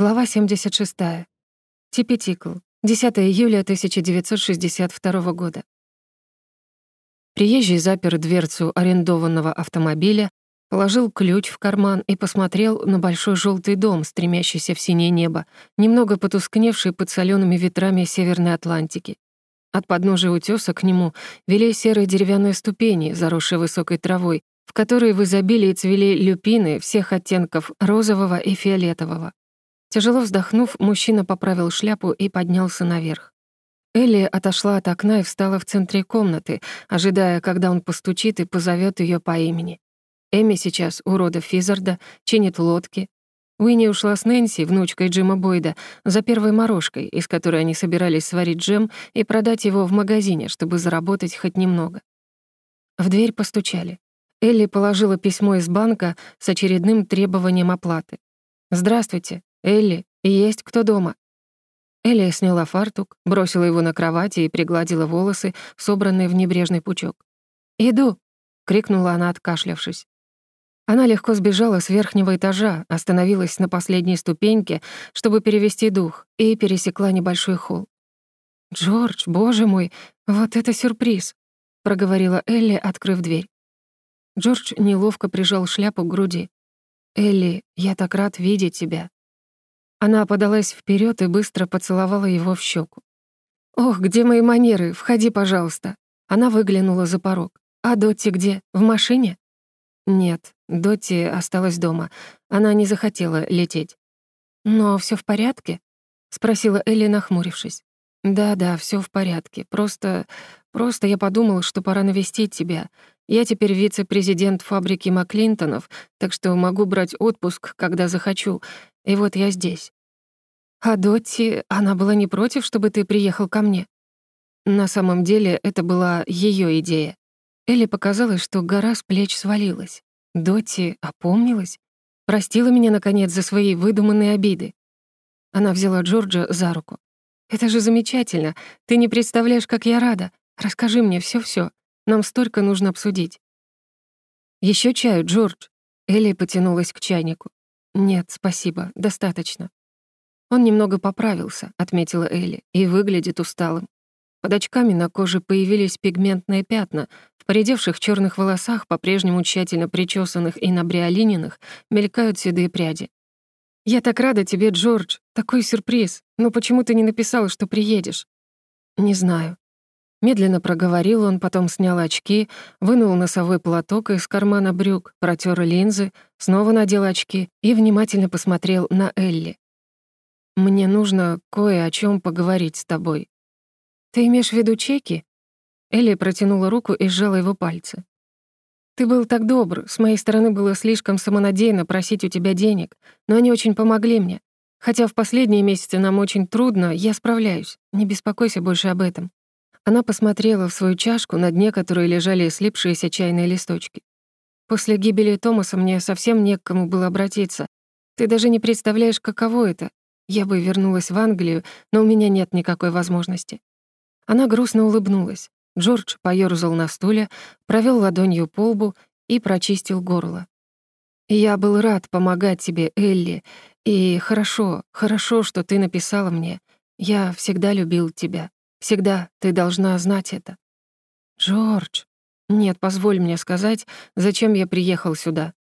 Глава 76. Типи-тикл. 10 июля 1962 года. Приезжий запер дверцу арендованного автомобиля, положил ключ в карман и посмотрел на большой желтый дом, стремящийся в синее небо, немного потускневший под солеными ветрами Северной Атлантики. От подножия утёса к нему вели серые деревянные ступени, заросшие высокой травой, в которой в изобилии цвели люпины всех оттенков розового и фиолетового. Тяжело вздохнув, мужчина поправил шляпу и поднялся наверх. Элли отошла от окна и встала в центре комнаты, ожидая, когда он постучит и позовет ее по имени. Эми сейчас у рода Физарда, чинит лодки. Уинни ушла с Нэнси, внучкой Джима Бойда, за первой морожкой, из которой они собирались сварить джем и продать его в магазине, чтобы заработать хоть немного. В дверь постучали. Элли положила письмо из банка с очередным требованием оплаты. «Здравствуйте», «Элли, есть кто дома?» Элли сняла фартук, бросила его на кровати и пригладила волосы, собранные в небрежный пучок. «Иду!» — крикнула она, откашлявшись. Она легко сбежала с верхнего этажа, остановилась на последней ступеньке, чтобы перевести дух, и пересекла небольшой холл. «Джордж, боже мой, вот это сюрприз!» — проговорила Элли, открыв дверь. Джордж неловко прижал шляпу к груди. «Элли, я так рад видеть тебя. Она подалась вперед и быстро поцеловала его в щеку. «Ох, где мои манеры? Входи, пожалуйста». Она выглянула за порог. «А Дотти где? В машине?» «Нет, Дотти осталась дома. Она не захотела лететь». «Но все в порядке?» — спросила Элли, нахмурившись. «Да-да, все в порядке. Просто... просто я подумал, что пора навестить тебя. Я теперь вице-президент фабрики Маклинтонов, так что могу брать отпуск, когда захочу. И вот я здесь. А Дотти, она была не против, чтобы ты приехал ко мне? На самом деле, это была ее идея. Элли показалось, что гора с плеч свалилась. Дотти опомнилась, простила меня, наконец, за свои выдуманные обиды. Она взяла Джорджа за руку. «Это же замечательно. Ты не представляешь, как я рада. Расскажи мне все, все. Нам столько нужно обсудить». Еще чаю, Джордж?» Элли потянулась к чайнику. «Нет, спасибо, достаточно». «Он немного поправился», — отметила Элли, «и выглядит усталым. Под очками на коже появились пигментные пятна, в поредевших черных волосах, по-прежнему тщательно причесанных и набриолиненных, мелькают седые пряди. «Я так рада тебе, Джордж, такой сюрприз. Но почему ты не написал, что приедешь?» «Не знаю». Медленно проговорил он, потом снял очки, вынул носовой платок из кармана брюк, протер линзы, снова надел очки и внимательно посмотрел на Элли. «Мне нужно кое о чем поговорить с тобой». «Ты имеешь в виду чеки?» Элли протянула руку и сжала его пальцы. «Ты был так добр, с моей стороны было слишком самонадеянно просить у тебя денег, но они очень помогли мне. Хотя в последние месяцы нам очень трудно, я справляюсь. Не беспокойся больше об этом». Она посмотрела в свою чашку, на дне которой лежали слипшиеся чайные листочки. «После гибели Томаса мне совсем не к кому было обратиться. Ты даже не представляешь, каково это. Я бы вернулась в Англию, но у меня нет никакой возможности». Она грустно улыбнулась. Джордж поёрзал на стуле, провёл ладонью по лбу и прочистил горло. «Я был рад помогать тебе, Элли, и хорошо, хорошо, что ты написала мне. Я всегда любил тебя. Всегда ты должна знать это». «Джордж...» «Нет, позволь мне сказать, зачем я приехал сюда».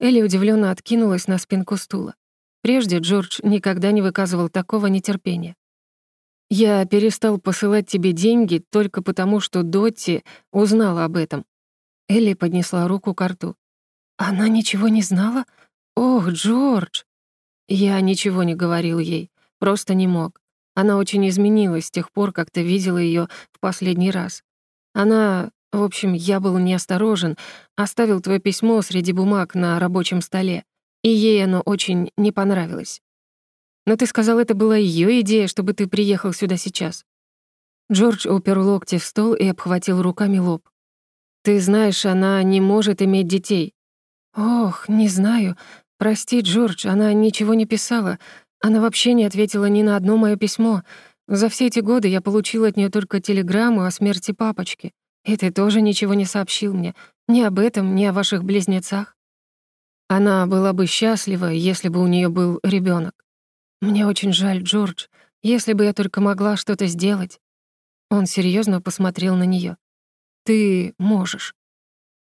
Элли удивлённо откинулась на спинку стула. Прежде Джордж никогда не выказывал такого нетерпения. «Я перестал посылать тебе деньги только потому, что Дотти узнала об этом». Элли поднесла руку к рту. «Она ничего не знала? Ох, Джордж!» Я ничего не говорил ей, просто не мог. Она очень изменилась с тех пор, как ты видела ее в последний раз. Она... В общем, я был неосторожен, оставил твое письмо среди бумаг на рабочем столе, и ей оно очень не понравилось. Но ты сказал, это была ее идея, чтобы ты приехал сюда сейчас. Джордж упер локти в стол и обхватил руками лоб. Ты знаешь, она не может иметь детей. Ох, не знаю. Прости, Джордж, она ничего не писала. Она вообще не ответила ни на одно мое письмо. За все эти годы я получила от нее только телеграмму о смерти папочки. И ты тоже ничего не сообщил мне. Ни об этом, ни о ваших близнецах. Она была бы счастлива, если бы у нее был ребенок. «Мне очень жаль, Джордж. Если бы я только могла что-то сделать». Он серьезно посмотрел на нее. «Ты можешь».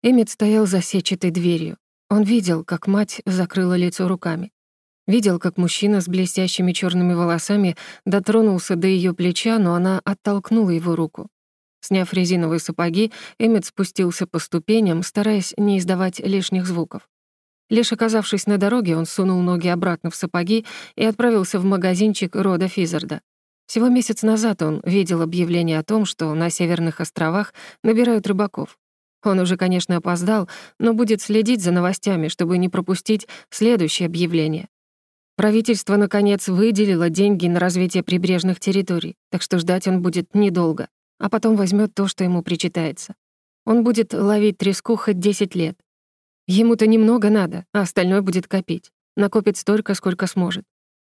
Эммет стоял за сетчатой дверью. Он видел, как мать закрыла лицо руками. Видел, как мужчина с блестящими черными волосами дотронулся до ее плеча, но она оттолкнула его руку. Сняв резиновые сапоги, Эммет спустился по ступеням, стараясь не издавать лишних звуков. Лишь оказавшись на дороге, он сунул ноги обратно в сапоги и отправился в магазинчик рода Физарда. Всего месяц назад он видел объявление о том, что на Северных островах набирают рыбаков. Он уже, конечно, опоздал, но будет следить за новостями, чтобы не пропустить следующее объявление. Правительство, наконец, выделило деньги на развитие прибрежных территорий, так что ждать он будет недолго, а потом возьмет то, что ему причитается. Он будет ловить треску хоть 10 лет. Ему-то немного надо, а остальное будет копить. Накопит столько, сколько сможет.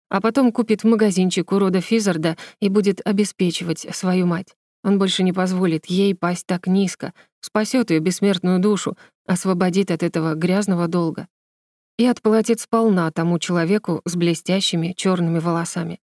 А потом купит магазинчик у рода Физарда и будет обеспечивать свою мать. Он больше не позволит ей пасть так низко, спасет ее бессмертную душу, освободит от этого грязного долга и отплатит сполна тому человеку с блестящими черными волосами.